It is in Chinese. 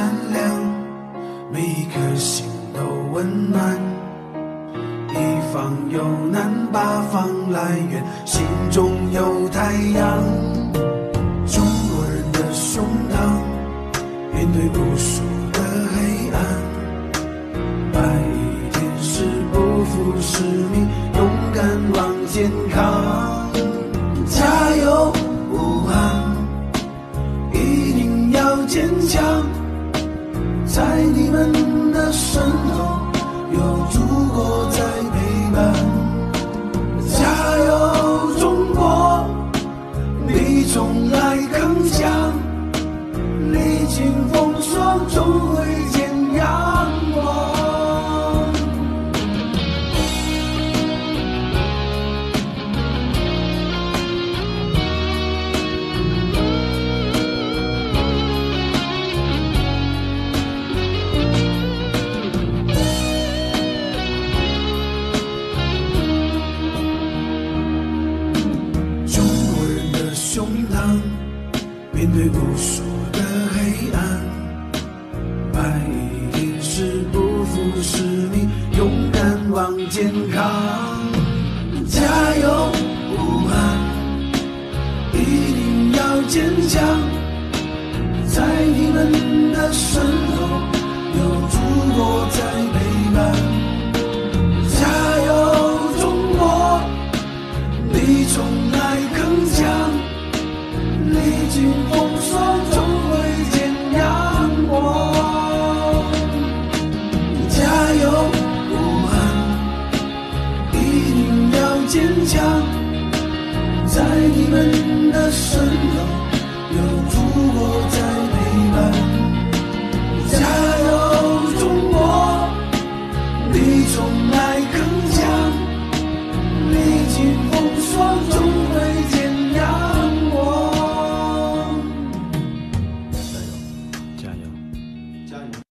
善良，每一颗心都温暖。一方有难，八方来援，心中有太阳。中国人的胸膛，面对无数的黑暗。白衣天使不负使命，勇敢往前扛。加油，武汉！一定要坚强，在你们的身后有祖国在陪伴。加油，中国！你从来铿锵，历经风霜终会面对无数的黑暗，白衣天使不负使命，勇敢往前扛。加油，武汉！一定要坚强，在你们的身后坚强在你们的身后有祖国在陪伴加油中国你从来铿锵历经风霜终会见阳光加油加油。加油。